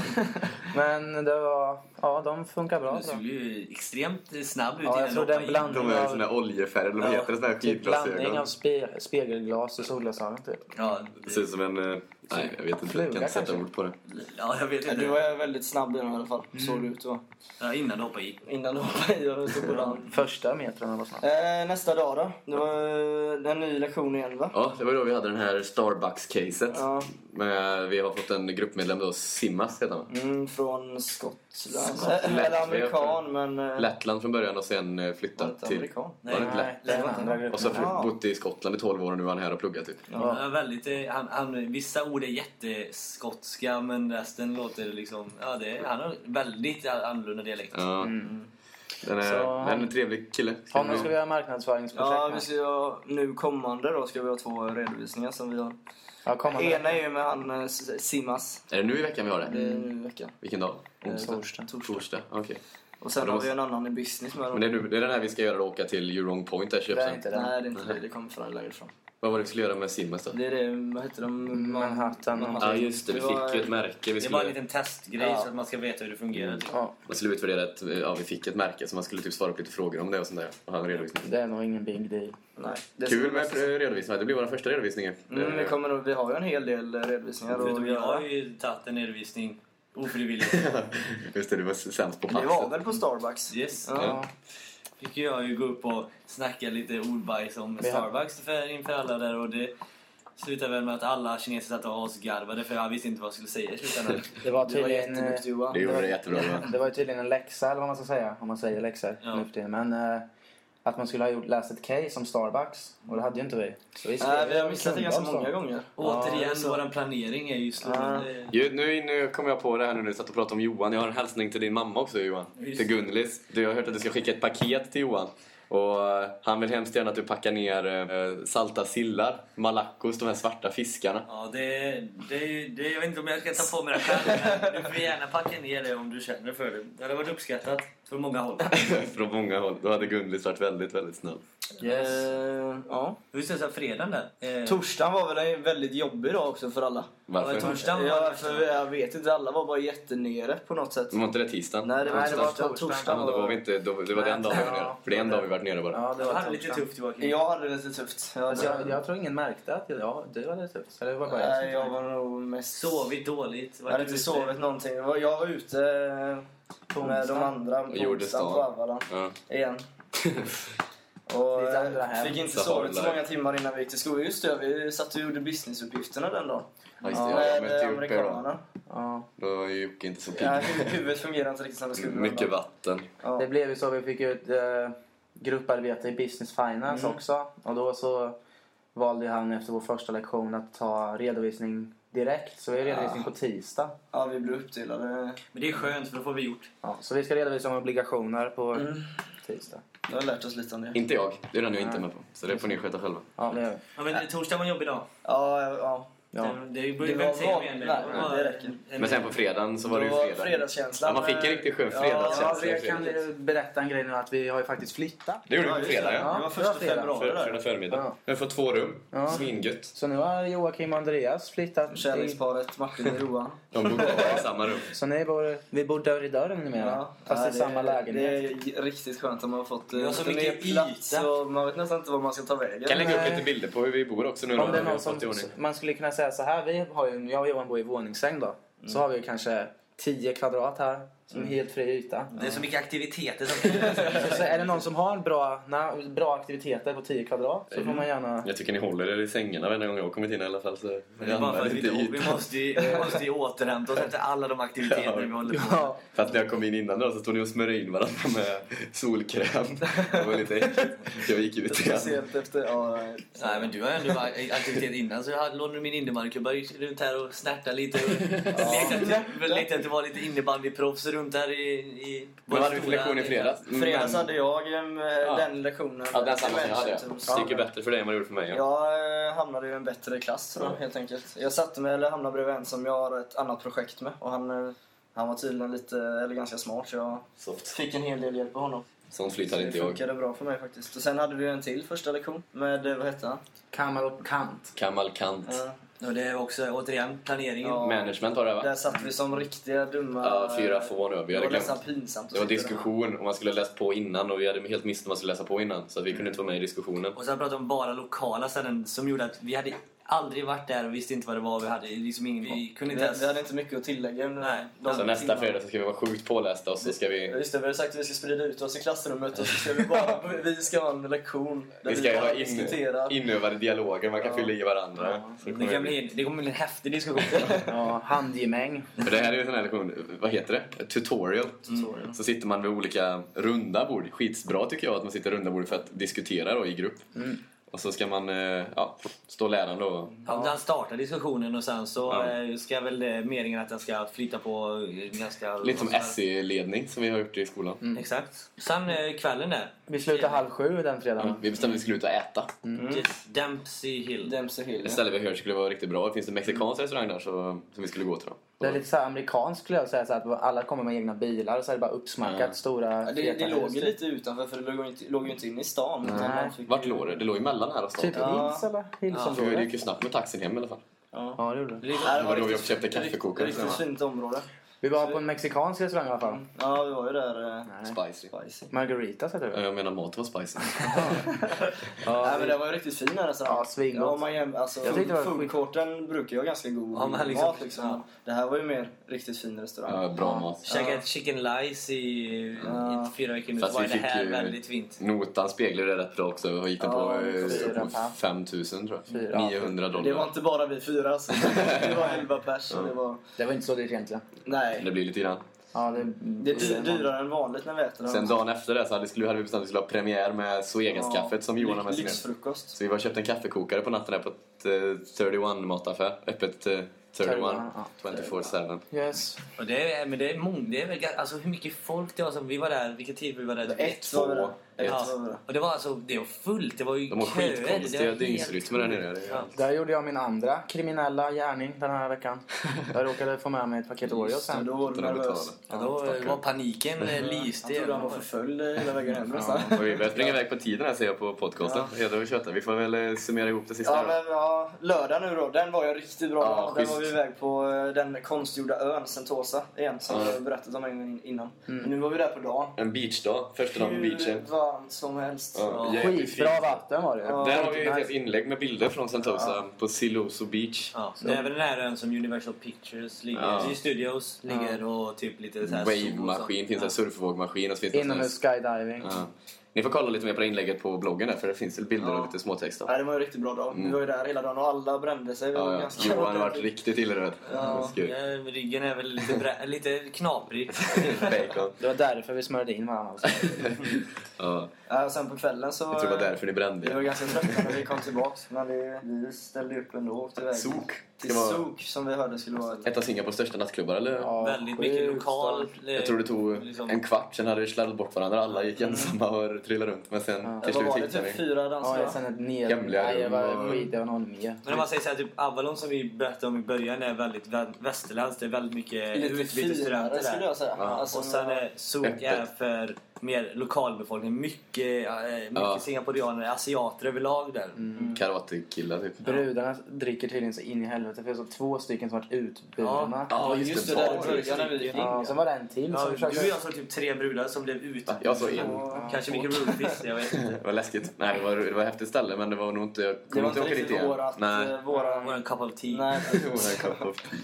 Men det var, ja, de funkar bra. Du Så. såg ju extremt snabb ut Ja, jag tror den blandning De är av, såna här oljefärger, eller vad Ja, heter det? Såna här typ blandning skidglasögon. av spe, spegelglas och solglasögon typ. Ja, Det ser ut som en... eh, Nej, jag vet inte. Jag kan Fluga inte sätta kanske? ord på det. ja, jag vet Ja, inte. Du var väldigt snabb i den i alla fall. Såg du ut vara. Ja, innan du hoppade i. Innan du hoppade i och stod på land. Första metrarna var snabbt. Eh, nästa dag då? Det var en ny lektion igen va? Ja, det var då vi hade den här Starbucks-caset. Ja. Men vi har fått en gruppmedlem då, Simmas heter han. Mm, från Skottland. Skottland. Eller amerikan men... eh, Lettland från början och sen eh, var flyttat inte till... amerikan. Var det inte Nej, lätt? det andra nej. Och så har Ja. bott i Skottland i 12 år och nu är han här och pluggar typ. Ja. väldigt, eh, han, han, vissa ord är jätteskotska men resten låter liksom... Ja, det, han har väldigt annorlunda dialekt. Ja. Mm. Den är, Så den är en trevlig kille. Ska Honom ska vi göra marknadsföringsprojekt Ja, vi ska nu kommande då ska vi ha två redovisningar som vi har. Ja, kommande Ena är ju med han eh, S- Simmas. Är det nu i veckan vi har det? Det är nu i veckan. Vilken dag? Eh, Torsdag. Torsdag? Okej. Och sen Ja, då har vi en annan i business med Men dem. det är, nu, det är den här vi ska göra då, åka till You Wrong Point där Det är köpcentrum. inte det. Nej, det är inte det. Det kommer från längre fram. Vad var det vi skulle göra med Simmas då? Det är det, vad heter de? Manhattan. Ja just det, vi var- fick ju ett märke. Vi Det är bara en skulle, liten testgrej Ja. så att man ska veta hur det fungerar. typ. Ja, man skulle utvärdera ett, ja vi fick ett märke så man skulle typ svara på lite frågor om det och sånt där. Och ha en redovisning. det är nog ingen big deal. Nej. Det Kul med redovisning, det blir vår första redovisning. Mm, vi, kommer, vi har ju en hel del eh, redovisningar Förutom att jag har ju tagit en redovisning ofrivilligt. Just det, du var sämst på Det var passet. väl på Starbucks? Yes. Ja. fick jag ju gå upp och snacka lite ordbajs om Starbucks för, inför alla där och det slutade väl med att alla kineser satt och asgarvade för jag visste inte vad jag skulle säga i slutändan. Det var Du var tydligen... jätteduktig Johan. Det gjorde det jättebra. Det var ju tydligen en läxa, eller vad man ska säga, om man säger läxor Ja. nu för tiden. Men eh, att man skulle ha gjort, läst ett case om Starbucks, och det hade ju inte vi. Så vi, Nej, vi har missat det ganska många gånger. Återigen, så- våran planering är ju slående. Ju, nu, nu kom jag på det här nu när du satt och pratade om Johan. Jag har en hälsning till din mamma också Johan. Just Till Gunlis. Du har hört att du ska skicka ett paket till Johan. Och eh, han vill hemskt gärna att du packar ner eh, salta sillar, malackos, de här svarta fiskarna. Ja, det, det, det, jag vet inte om jag ska ta på mig det själv, men du får gärna packa ner det om du känner för det. Det hade varit uppskattat från många håll. Från många håll. Då hade Gunlis varit väldigt, väldigt snäll. Yes. Eh, ja. Hur ser det ut fredagen där? Eh, Torsdagen var väl en väldigt jobbig dag också för alla. Varför? Torsdagen var Ja, för jag vet inte, alla var bara jättenere på något sätt. Var inte det tisdagen? Nej, det var, Nej, det var torsdagen. Ja, då var vi inte, då, det var den dagen vi var nere. För det är en dag vi varit nere bara. Ja, det var hade lite tufft Joakim. Jag hade det lite tufft. Jag, Alltså, jag, jag tror ingen märkte att ja, du hade det tufft. Eller det var bara jag Nej, jag var nog mest... Sovit dåligt. Jag hade inte sovit någonting. Var- Jag var ute med de andra på onsdagen på. Arvalla. Ja. Igen. Och Lite andra eh, hem. fick inte sovit så många timmar innan vi gick till skolan. Just det, vi satt och gjorde businessuppgifterna den dagen. Ja, just det. Ja, jag med mötte då. amerikanerna. Ja, Då var ju Jocke inte så pigg. Ja, hu- huvudet fungerar inte riktigt som det skulle. Mycket vatten. Ja. det blev ju så. Vi fick ju ett eh, grupparbete i Business Finance Mm. också. Och då så valde han efter vår första lektion att ta redovisning direkt. Så vi har redovisning på tisdag. ja, vi blev uppdelade. Men det är skönt för då får vi gjort. Ja, så vi ska redovisa om obligationer på Mm. tisdag. Vi har lärt oss lite om det. Inte jag. Det är den jag inte är med på. Så det får ni sköta själva. Ja, det gör vi. Ja, men torsdag var en jobbig dag. Ja, ja, ja. Det, det, Det behöver var inte säga van- mer än det. det räcker. en- Men sen på fredagen så var det ju fredag. fredagskänslan. Ja, man fick en riktigt skön fredagskänsla. Ja, jag kan berätta en grej nu att vi har ju faktiskt flyttat. Det gjorde vi på fredag det. ja. Det var Ja, första det var fredag. februari För, fredag förmiddag. Ja. Vi har fått två rum. Ja. Svingött. Så nu har Joakim och Andreas flyttat. Kärleksparet Martin och Johan. De bor kvar i samma rum. Så ni bor, vi bor dörr i dörr numera. Fast Ja, i samma lägenhet. Det är riktigt skönt att man har fått Vi har så lite mycket plats och man vet nästan inte var man ska ta vägen. kan lägga upp lite bilder på hur vi bor också nu Om det är någon som, man skulle kunna säga så här, vi har ju, jag och Johan bor i våningssäng då. Så har vi kanske 10 kvadrat här, som är helt fri yta. Det är så mycket aktiviteter som Så, så är det någon som har bra, na, bra aktiviteter på 10 kvadrat så får man gärna... Jag tycker ni håller er i sängarna varje gång jag har kommit in i alla fall. Så Det är bara för att vi, måste ju, vi måste ju återhämta oss efter alla de aktiviteter Ja. vi håller på med. Ja, För att när jag kom in innan då så stod ni och smörjde in varandra med solkräm. Det var lite äckligt. Jag gick ut igen. Speciellt efter... Ja, nej. Nej men du har ändå varit aktivitet innan så jag lånade min innebandyklubba runt här och snärtade lite. Och lekte, att, lekte att du var lite innebandyproffs. Så runt där i... i Vad hade du för lektion i fredags? Fredags Men- hade jag eh, den lektionen. Ja, den samma som jag hade. Management. Det gick ju bättre för dig än vad det gjorde för mig. Ja. Jag eh, hamnade i en bättre klass jag, helt enkelt. Jag satte mig, eller hamnade bredvid en som jag har ett annat projekt med. Och han, eh, han var tydligen lite, eller ganska smart så jag Soft. fick en hel del hjälp av honom. Sånt flyt hade Det inte jag. funkade bra för mig faktiskt. Och sen hade vi en till första lektion med, vad hette han? Kamal Kant. Kamal Kant. Ja. Och det är också återigen planeringen. Ja. Management var det va? Där satt vi som riktiga dumma... Ja, fyra få nu. Vi Det hade var glömt. nästan pinsamt. Det var diskussion och man skulle ha läst på innan och vi hade helt missat vad man skulle läsa på innan. Så att vi kunde inte vara med i diskussionen. Och sen pratade de bara lokala ställen som gjorde att vi hade aldrig varit där och visste inte vad det var. Vi hade liksom ingen... Vi kunde inte Vi, ens... vi hade inte mycket att tillägga Nej. Så nästa timmarna. fredag så ska vi vara sjukt pålästa och så ska vi... Just det, vi har sagt att vi ska sprida ut oss i klassrummet och så ska vi bara, vi ska ha en lektion där Vi ska bara ha in, inövade dialoger man kan Ja. fylla i varandra. Ja. Det kan bli- bli, det kommer bli en häftig diskussion. Ja, handgemäng. För det här är ju en sån här lektion, vad heter det? Tutorial. Mm. Så sitter man vid olika runda bord. Skitsbra tycker jag att man sitter runda bord för att diskutera då i grupp. Mm. Och så ska man eh, ja, stå läraren då. Ja. Den startar diskussionen och sen så Ja. eh, ska väl meningen att den ska flyta på ganska... Lite som SE-ledning som vi har gjort i skolan. Mm. Exakt. Sen eh, kvällen där. Vi slutar halv sju den fredagen. Ja, vi bestämde att vi skulle ut och äta. Just Dempsey Hill. Dempsey Hill. Ett ja. ställe vi hört skulle vara riktigt bra. Det finns en mexikansk restaurang där så, som vi skulle gå till. Då. Det är lite så amerikanskt skulle jag säga. Så att alla kommer med egna bilar och så är det bara uppsmackat Ja. stora Ja, det, det låg ju typ. lite utanför för det låg ju inte, låg ju inte inne i stan. utan Nej. Vart ju- låg det? Det låg emellan här och stan. Typ Ja. Hills eller? För det Hillsområdet? gick ju snabbt med taxin hem i alla fall. Ja. Ja, det gjorde det. Ja, Det var då vi riktigt- köpte kaffekokare. Riktigt fint område. Vi var på en mexikansk restaurang i alla fall. Ja, vi var ju där. eh, Nej. Spicy. Spicy. Margaritas heter det. Jag menar mat var spicy. Nej, men det var ju riktigt fin här restaurang. Ja, svingott. Ja, jäm, alltså, Jag Foodcourten brukar ju ha ganska god Ja, men liksom- mat liksom. ja. Det här var ju mer riktigt fin restaurang. Ja, bra mat. Käkat chicken lice i, Ja. i fyra veckor nu. Fast var det här ju- väldigt fint. Notan speglar det rätt bra också. Vad gick den Ja, på? Eh, mot 5000 tror jag. Fyra. 900 dollar. Det var inte bara vi fyra alltså. Det var 11 pers. Det var... Det var inte så dyrt egentligen. Nej. Det blir lite grann. Ja, det, Det är dy- dyrare än vanligt när vi äter. Sen dagen efter det så hade, skulle, hade vi bestämt att vi skulle ha premiär med Suegas-kaffet som Johan har med sig. Lyxfrukost. Så vi var och köpte en kaffekokare på natten där på ett, eh, 31 mataffär. Öppet eh, 31, ja. 24-7. Yes. Och det är, men det är många, det är väl, alltså hur mycket folk det var som, vi var där, vilken tid vi var där? Ett var där. Ett Ja. Och det var alltså, det var fullt, det var ju De har köer. skitkonstiga det var dygnsrytmer där nere. Ja. Där gjorde jag min andra kriminella gärning den här veckan. Jag råkade få med mig ett paket Oreos sen. Då var du nervös. Ja, då var paniken Han lyste. trodde han var förföljd hela vägen hem nästan. Och vi börjar springa iväg på tiden här ser jag på podcasten. Köta. Vi får väl eh, summera ihop det sista Ja, men ja, lördag nu då, den var ju riktigt bra. Ja, den var vi iväg på eh, den konstgjorda ön Sentosa igen, som Ja. jag berättat om en gång innan. Men nu var vi där på dagen. En beachdag. Första dagen på beachen. Varmt som helst. Ja, Skitbra vatten var det Ja. Där har vi ett helt inlägg med bilder från Sentosa på Siloso Beach. Ja, det är även den här ön som Universal Pictures ligger, Ja. i Studios ligger och typ lite så här Wave-maskin, finns en surfvågmaskin och så finns det Inomhus skydiving. Ja. Ni får kolla lite mer på det inlägget på bloggen där för det finns bilder och lite småtext. Då. Nej, det var en riktigt bra dag. Vi var ju där hela dagen och alla brände sig. Vi Ja, ja. Johan har varit riktigt illröd. Ja. Ja, ryggen är väl lite, brä- lite knaprig. Bacon. Det var därför vi smörjde in varandra. Alltså. Ja, Ja, och sen på kvällen så... jag tror det var därför ni brände Vi var ganska trötta när vi kom tillbaks. Men vi, vi ställde upp ändå och åkte iväg. Sok. Till vara Sok som vi hörde skulle vara ett... av Singapores största nattklubbar eller? Ja, Väldigt mycket lokal... Jag tror det tog liksom- en kvart, sen hade det sladdat bort varandra. Alla gick ensamma och trillade runt. Men sen Ja. till Vad slut var det? Typ fyra Ja, dansare? sen ett ned... Hemliga Nej, det var och- skit. Det var någon mer. Men om man säger så här, typ Avalon som vi berättade om i början är väldigt vä- västerländskt. Det är väldigt mycket Lite utbytesstudenter finare skulle där. jag säga. Ja. Alltså, Och sen Öppet. är för mer lokalbefolkning. Mycket, eh, mycket Ja. singaporianer, asiater överlag där. Karatekillar typ. Brudarna dricker tydligen så in i helvete. För jag såg två stycken som varit utburna. Ja, Ja, just det. Där när vi gick in. Ja, så var det en till Ja, som du försökte... och jag såg typ tre brudar som blev ut. Ja, jag såg en. Kanske mycket roofies, jag vet inte. Det var läskigt. Nej, det var, det var häftigt ställe men det var nog inte... Jag Det kommer var inte inte åka dit riktigt igen. vårat... Nej. eh, Våra... Vår cup of tea. Nej, Våran cup of tea.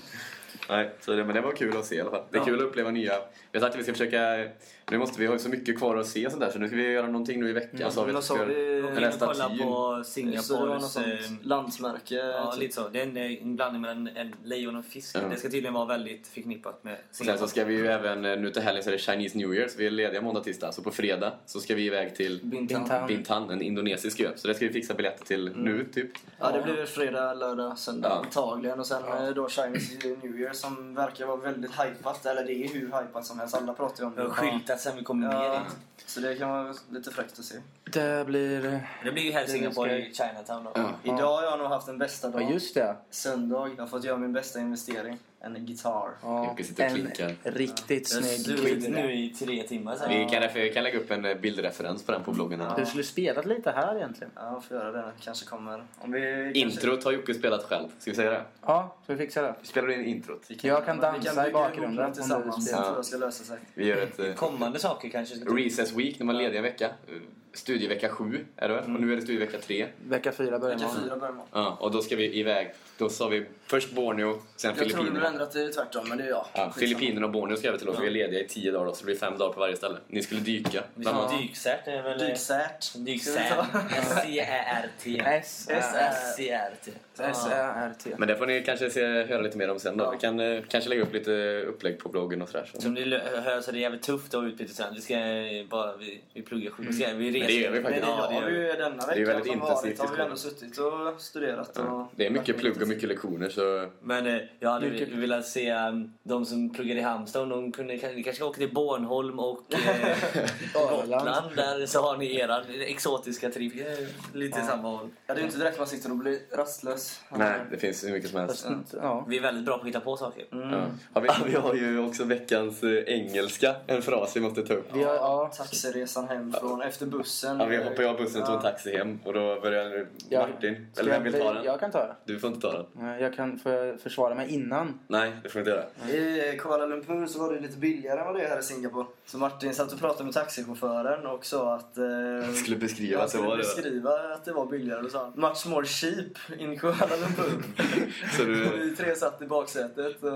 Nej, så det, men det var kul att se i alla fall. Det är Ja. kul att uppleva nya... Vi har sagt att vi ska försöka... Nu måste vi ha så mycket kvar att se sånt där så nu ska vi göra någonting nu i veckan. så har vi ska göra kolla på Så Singapores... eh, landsmärke. Ja, typ. lite så. Det är en, en blandning mellan en lejon och fisk. Ja. Det ska tydligen vara väldigt förknippat med Och sen så ska vi ju även, eh, nu till helgen så är det Chinese New Year så vi är lediga måndag, tisdag. Så på fredag så ska vi iväg till Bintan. Bintan. En indonesisk ö. Så det ska vi fixa biljetter till nu typ. Ja, det blir fredag, lördag, söndag Ja. antagligen. Och sen Ja. eh, då Chinese New Year som verkar vara väldigt hypat. Eller det är hur hypat som helst. Alla pratar ju om Det har det. skyltat sen vi kom ner Ja, dit. så det kan vara lite fräckt att se. Det blir... Det blir ju Singapore ska- i Chinatown då. Ja. Idag har jag nog haft den bästa Ja, dagen. just det. Söndag. Jag har fått göra min bästa investering. En gitarr. Ja, sitter och en riktigt Jag har snygg kille. nu i tre timmar sen. Vi kan, därför, vi kan lägga upp en eh, bildreferens på den på bloggen. här. Du skulle spelat lite här egentligen. Ja, får göra det. Kanske kommer... Om vi... Introt har Jocke spelat själv. Ska vi säga det? Ja, ska vi fixa det? Spelar du in introt? Kanske, Jag kan vi dansa bygga i bakgrunden något om du tillsammans. spelar. Tror jag ska lösa sig. Vi gör ett eh, Kommande saker kanske ska. Recess Week när man är ledig en vecka. Studievecka 7 är det väl? Och nu är det studievecka 3. Vecka fyra börjar Vecka imorgon. fyra börjar imorgon. Ja, och då ska vi iväg. Då sa vi först Borneo, sen Filippinerna. Ändrat det tvärtom, men det är jag. Ja, Filippinerna och Borneo skrev vi till oss. Vi är lediga i 10 dagar då, så det blir fem dagar på varje ställe. Ni skulle dyka. Annat. Dykcert är väl... Dyksärt. Dykcert. S-C-Ä-R-T. S, Ä, S-C-R-T. S, Ä, R, T. Men det får ni kanske se, höra lite mer om sen då. Ja. Vi kan eh, kanske lägga upp lite upplägg på bloggen och sådär. Så. Som ni hör så är det jävligt tufft att ha utbyte sen. Vi ska bara... Vi, vi pluggar sjukt. Vi, vi reser. det gör vi Men faktiskt. Ja, det gör vi vi. ju denna är veckan väldigt som intensivt varit har vi ändå suttit och studerat. Och Det är mycket plugg och mycket lektioner så Men eh, jag hade Vilket- velat se um, de som pluggar i Halmstad om de kunde, ni kanske åka till Bornholm och eh, Gotland. Där så har ni era exotiska trip. Lite samma håll. Ja, det är inte direkt man sitter och blir rastlös. nej, det finns hur mycket som helst. Ja. Vi är väldigt bra på att hitta på saker. Ja. Har vi, vi har ju också veckans eh, engelska, en fras vi måste ta upp. Vi har, ja, Taxiresan hem från efter bussen. Ja, vi hoppade av bussen och tog en taxi hem och då började Ja. Martin, eller vem vill ta den? jag kan ta den. Du får inte ta den. Jag kan för, försvara mig innan. Nej, det får du inte göra. I Kuala Lumpur så var det lite billigare än vad det är här i Singapore. Så Martin satt och pratade med taxichauffören och sa att... Eh, Jag skulle beskriva att det var det. beskriva att det var billigare. Och sa much more cheap in Kuala Lumpur. Så och du, vi tre satt i baksätet och...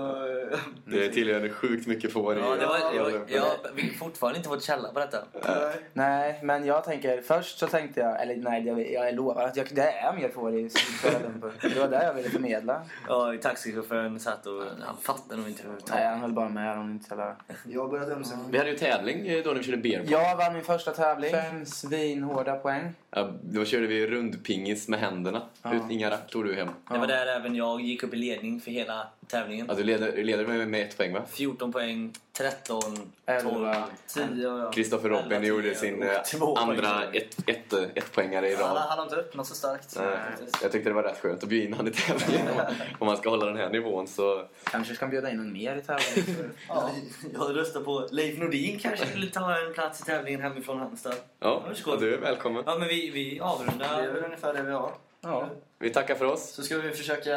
det tillhör sjukt mycket får i Ja, det var, jag, jag, vi har fortfarande inte fått källa på detta. nej. Nej, men jag tänker... Först så tänkte jag... Eller nej, jag, jag lovar att jag, det är mer får i Kuala Lumpur. Det var det jag ville förmedla. Ja, taxichauffören satt och han fattade nog inte hur Nej, han höll bara med. Han inte jävla... Jag ömsa. Vi hade ju tävling då när vi körde beer Jag vann min första tävling. Fem svinhårda poäng. ja, Då körde vi rundpingis med händerna. Ja. Ut, inga rack tog du hem. Det var där även jag gick upp i ledning för hela tävlingen. Ja, du leder, leder med, med ett poäng va? 14 poäng, 13, 12. Elva. Tio och jag. Kristoffer Robin Elva, gjorde sin eh, andra ett, ett, ett poängare i Han, rad. han har inte öppnat så starkt. Nej, jag tyckte det var rätt skönt att bjuda in honom i tävlingen. Om- man ska hålla den här nivån så... Kanske ska bjuda in en mer i tävlingen. Ja, jag röstar på Leif Nordin kanske skulle ta en plats i tävlingen hemifrån Halmstad. Ja, Ja, du är välkommen. Ja, men vi, vi Det är avrundar. väl ungefär det vi har. Ja. Vi tackar för oss. Så ska vi försöka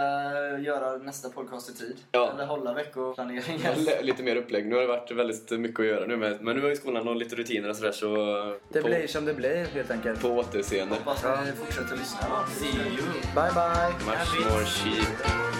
göra nästa podcast i tid. Ja. Eller hålla veckoplaneringen. L- Lite mer upplägg. Nu har det varit väldigt mycket att göra nu med, men nu har ju skolan och lite rutiner och sådär så... Det på, blir som det blir helt enkelt. på återseende. Hoppas ni fortsätter lyssna. See you. Bye bye! Much more sheep.